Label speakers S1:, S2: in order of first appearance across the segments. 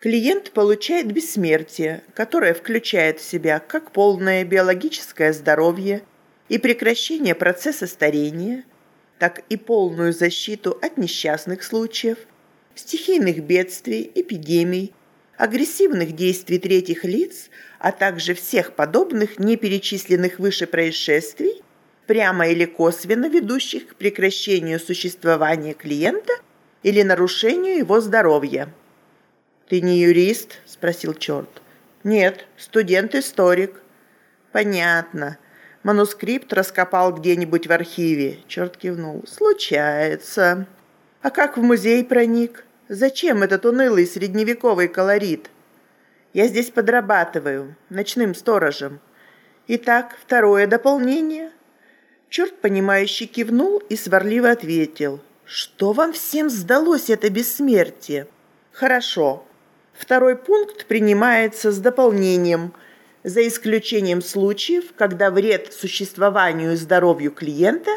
S1: Клиент получает бессмертие, которое включает в себя как полное биологическое здоровье и прекращение процесса старения, так и полную защиту от несчастных случаев, стихийных бедствий, эпидемий, агрессивных действий третьих лиц, а также всех подобных неперечисленных выше происшествий, прямо или косвенно ведущих к прекращению существования клиента или нарушению его здоровья. «Ты не юрист?» – спросил черт. «Нет, студент-историк». «Понятно. Манускрипт раскопал где-нибудь в архиве». Черт кивнул. «Случается». «А как в музей проник?» Зачем этот унылый средневековый колорит? Я здесь подрабатываю, ночным сторожем. Итак, второе дополнение. Черт, понимающий, кивнул и сварливо ответил. Что вам всем сдалось это бессмертие? Хорошо. Второй пункт принимается с дополнением, за исключением случаев, когда вред существованию и здоровью клиента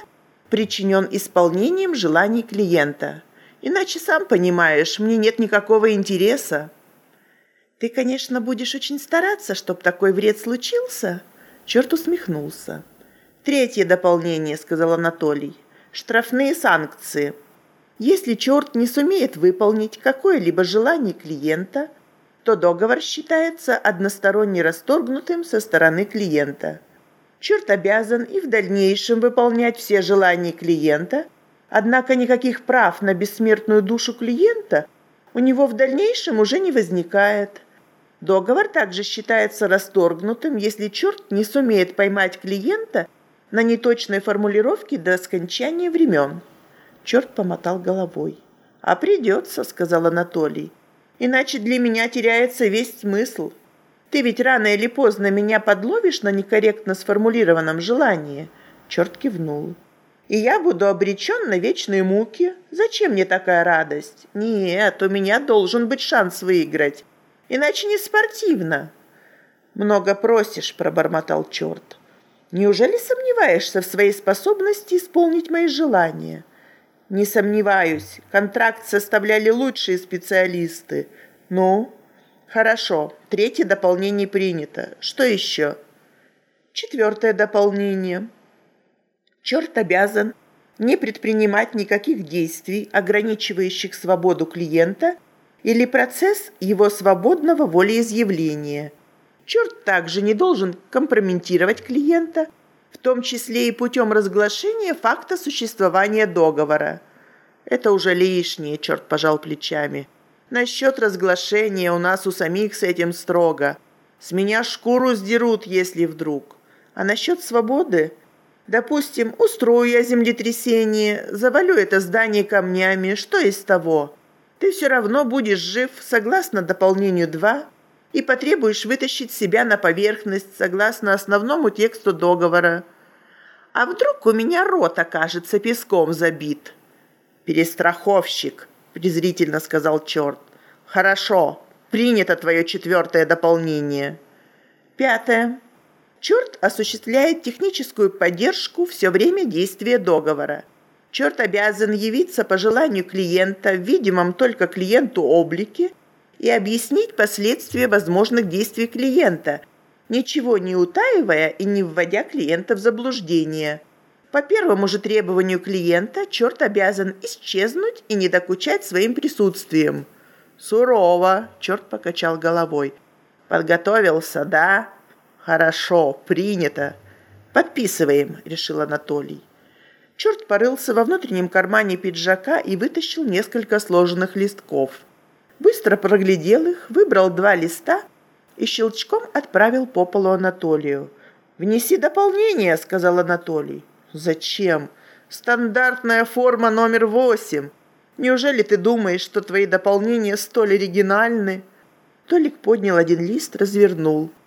S1: причинен исполнением желаний клиента – Иначе, сам понимаешь, мне нет никакого интереса. Ты, конечно, будешь очень стараться, чтобы такой вред случился. Черт усмехнулся. Третье дополнение, сказал Анатолий. Штрафные санкции. Если черт не сумеет выполнить какое-либо желание клиента, то договор считается односторонне расторгнутым со стороны клиента. Черт обязан и в дальнейшем выполнять все желания клиента – Однако никаких прав на бессмертную душу клиента у него в дальнейшем уже не возникает. Договор также считается расторгнутым, если черт не сумеет поймать клиента на неточной формулировке до скончания времен. Черт помотал головой. «А придется», — сказал Анатолий. «Иначе для меня теряется весь смысл. Ты ведь рано или поздно меня подловишь на некорректно сформулированном желании». Черт кивнул и я буду обречен на вечные муки. Зачем мне такая радость? Нет, у меня должен быть шанс выиграть. Иначе не спортивно. Много просишь, пробормотал черт. Неужели сомневаешься в своей способности исполнить мои желания? Не сомневаюсь. Контракт составляли лучшие специалисты. Ну, хорошо. Третье дополнение принято. Что еще? Четвертое дополнение – Черт обязан не предпринимать никаких действий, ограничивающих свободу клиента или процесс его свободного волеизъявления. Черт также не должен компрометировать клиента, том числе и путем разглашения факта существования договора. Это уже лишнее, черт пожал плечами. Насчет разглашения у нас у самих с этим строго. С меня шкуру сдерут, если вдруг. А насчет свободы Допустим, устрою я землетрясение, завалю это здание камнями, что из того? Ты все равно будешь жив, согласно дополнению 2, и потребуешь вытащить себя на поверхность, согласно основному тексту договора. А вдруг у меня рот окажется песком забит? Перестраховщик, презрительно сказал черт. Хорошо, принято твое четвертое дополнение. Пятое. Черт осуществляет техническую поддержку все время действия договора. Черт обязан явиться по желанию клиента в видимом только клиенту облике и объяснить последствия возможных действий клиента, ничего не утаивая и не вводя клиента в заблуждение. По первому же требованию клиента черт обязан исчезнуть и не докучать своим присутствием. «Сурово», – черт покачал головой. «Подготовился, да?» «Хорошо, принято. Подписываем», — решил Анатолий. Черт порылся во внутреннем кармане пиджака и вытащил несколько сложенных листков. Быстро проглядел их, выбрал два листа и щелчком отправил по полу Анатолию. «Внеси дополнение», — сказал Анатолий. «Зачем? Стандартная форма номер восемь. Неужели ты думаешь, что твои дополнения столь оригинальны?» Толик поднял один лист, развернул —